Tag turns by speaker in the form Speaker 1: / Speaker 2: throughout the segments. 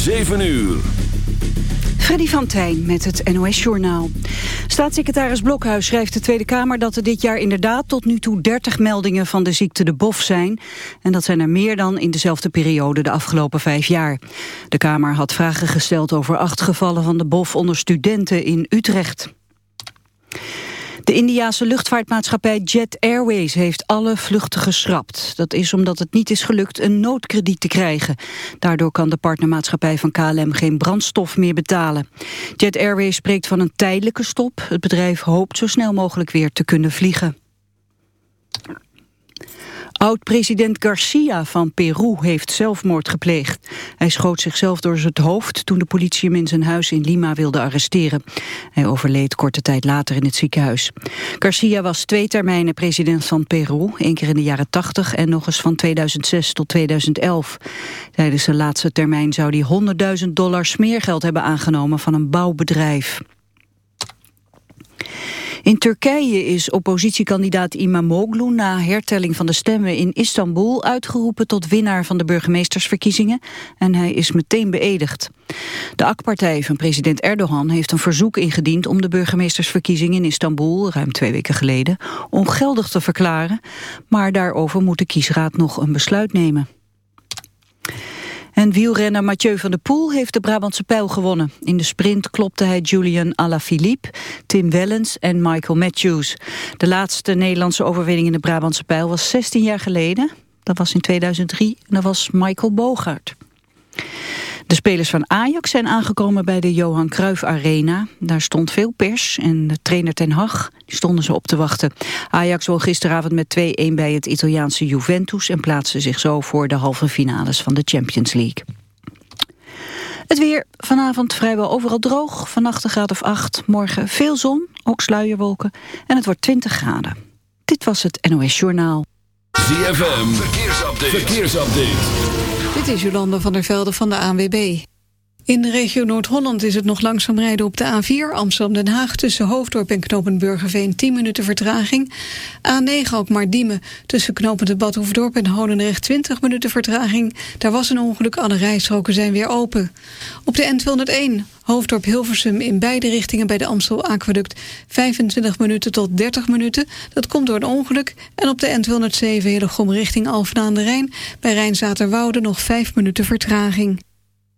Speaker 1: 7 uur.
Speaker 2: Freddy van Tijn met het NOS-journaal. Staatssecretaris Blokhuis schrijft de Tweede Kamer dat er dit jaar inderdaad tot nu toe 30 meldingen van de ziekte de BOF zijn. En dat zijn er meer dan in dezelfde periode de afgelopen vijf jaar. De Kamer had vragen gesteld over acht gevallen van de BOF onder studenten in Utrecht. De Indiase luchtvaartmaatschappij Jet Airways heeft alle vluchten geschrapt. Dat is omdat het niet is gelukt een noodkrediet te krijgen. Daardoor kan de partnermaatschappij van KLM geen brandstof meer betalen. Jet Airways spreekt van een tijdelijke stop. Het bedrijf hoopt zo snel mogelijk weer te kunnen vliegen. Oud-president Garcia van Peru heeft zelfmoord gepleegd. Hij schoot zichzelf door het hoofd toen de politie hem in zijn huis in Lima wilde arresteren. Hij overleed korte tijd later in het ziekenhuis. Garcia was twee termijnen president van Peru, één keer in de jaren 80 en nog eens van 2006 tot 2011. Tijdens zijn laatste termijn zou hij 100.000 dollar smeergeld hebben aangenomen van een bouwbedrijf. In Turkije is oppositiekandidaat Imamoglu na hertelling van de stemmen in Istanbul uitgeroepen tot winnaar van de burgemeestersverkiezingen en hij is meteen beëdigd. De AK-partij van president Erdogan heeft een verzoek ingediend om de burgemeestersverkiezingen in Istanbul, ruim twee weken geleden, ongeldig te verklaren, maar daarover moet de kiesraad nog een besluit nemen. En wielrenner Mathieu van der Poel heeft de Brabantse pijl gewonnen. In de sprint klopte hij Julian Alaphilippe, Tim Wellens en Michael Matthews. De laatste Nederlandse overwinning in de Brabantse pijl was 16 jaar geleden. Dat was in 2003 en dat was Michael Bogaert. De spelers van Ajax zijn aangekomen bij de Johan Cruijff Arena. Daar stond veel pers en de trainer Ten Hag die stonden ze op te wachten. Ajax won gisteravond met 2-1 bij het Italiaanse Juventus... en plaatste zich zo voor de halve finales van de Champions League. Het weer vanavond vrijwel overal droog. Vannacht een graad of 8. Morgen veel zon, ook sluierwolken. En het wordt 20 graden. Dit was het NOS Journaal.
Speaker 1: ZFM, verkeersupdate. verkeersupdate.
Speaker 2: Dit is Jolanda van der Velde van de ANWB. In de regio Noord-Holland is het nog langzaam rijden op de A4 Amsterdam-Den Haag... tussen Hoofddorp en Knopend Burgerveen 10 minuten vertraging. A9 ook maar Diemen tussen Knopend de Badhoevedorp en Honenrecht 20 minuten vertraging. Daar was een ongeluk, alle rijstroken zijn weer open. Op de N201 Hoofddorp-Hilversum in beide richtingen bij de Amstel Aquaduct 25 minuten tot 30 minuten. Dat komt door een ongeluk. En op de N207 Hillegom richting Alphen aan de Rijn bij Rijnzaterwoude nog 5 minuten vertraging.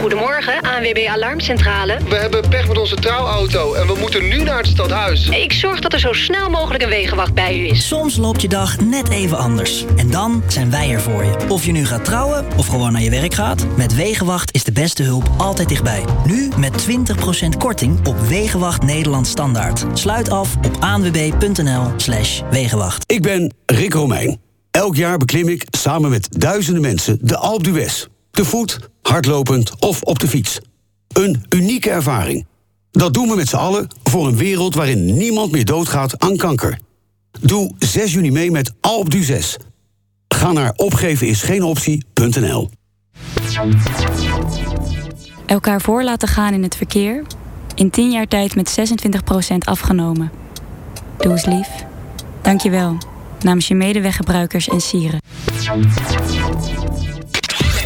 Speaker 3: Goedemorgen, ANWB Alarmcentrale.
Speaker 4: We hebben pech met onze trouwauto en we moeten nu naar het stadhuis.
Speaker 3: Ik zorg dat er zo snel mogelijk een wegenwacht bij u is.
Speaker 5: Soms loopt je dag net even anders. En dan zijn wij er voor je. Of je nu gaat trouwen of gewoon naar je werk gaat. Met Wegenwacht is de beste hulp altijd dichtbij. Nu met 20% korting op Wegenwacht Nederland Standaard. Sluit af op aanwb.nl slash Wegenwacht.
Speaker 6: Ik ben Rick Romeijn. Elk jaar beklim ik samen met duizenden mensen de Alpe d'Huez. Te voet, hardlopend of op de fiets. Een unieke ervaring. Dat doen we met z'n allen voor een wereld waarin niemand meer doodgaat aan kanker. Doe 6 juni mee met Alp du 6. Ga naar opgevenisgeenoptie.nl
Speaker 7: Elkaar voor laten gaan in het verkeer. In 10 jaar tijd met 26% afgenomen. Doe eens lief. Dankjewel. Namens je medeweggebruikers en sieren.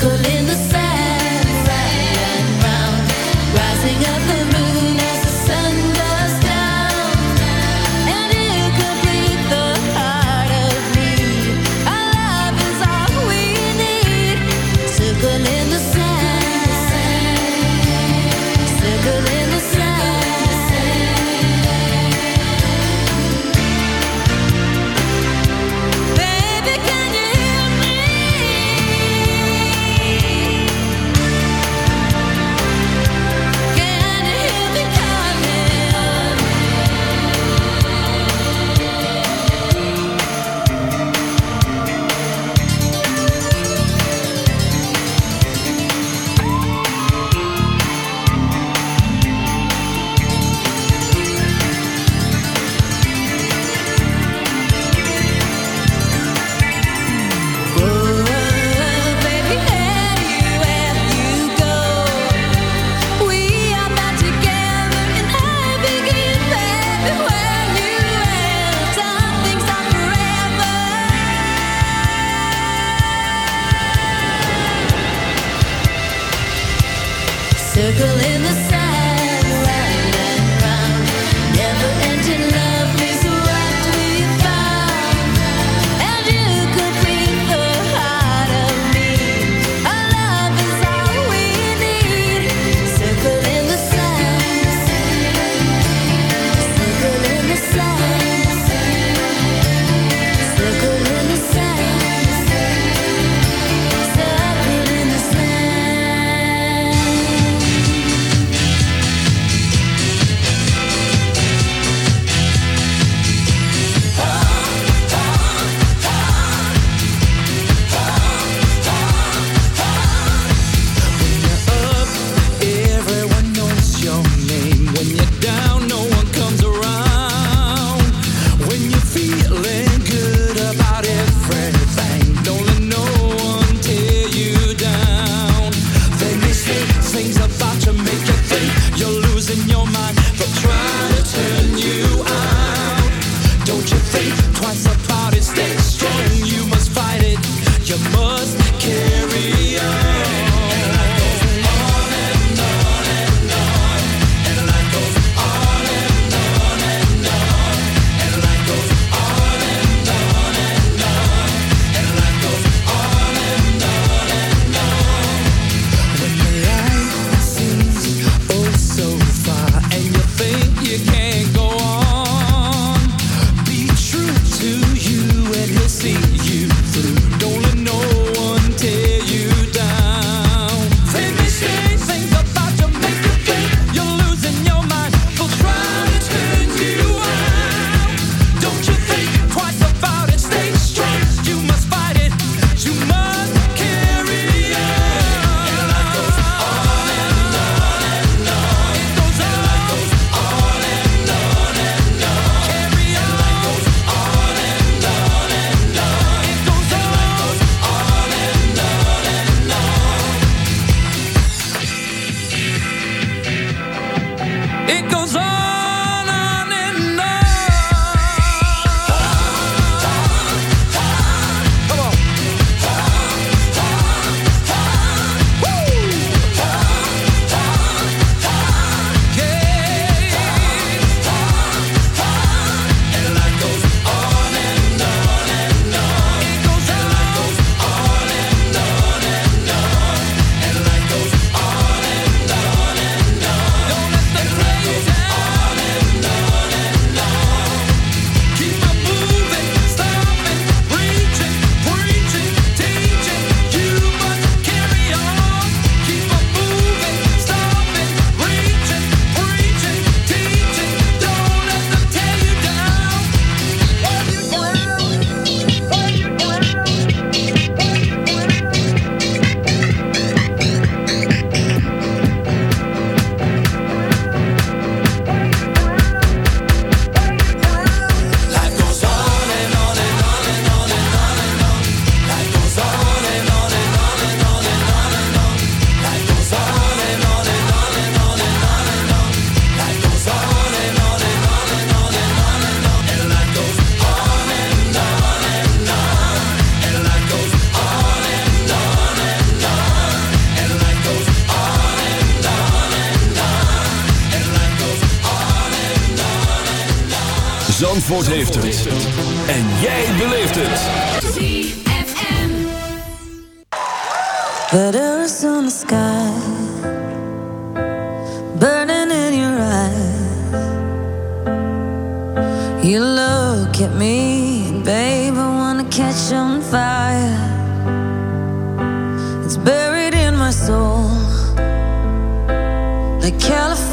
Speaker 8: good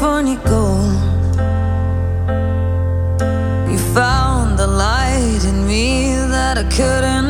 Speaker 8: California gold. You found the light in me that I couldn't.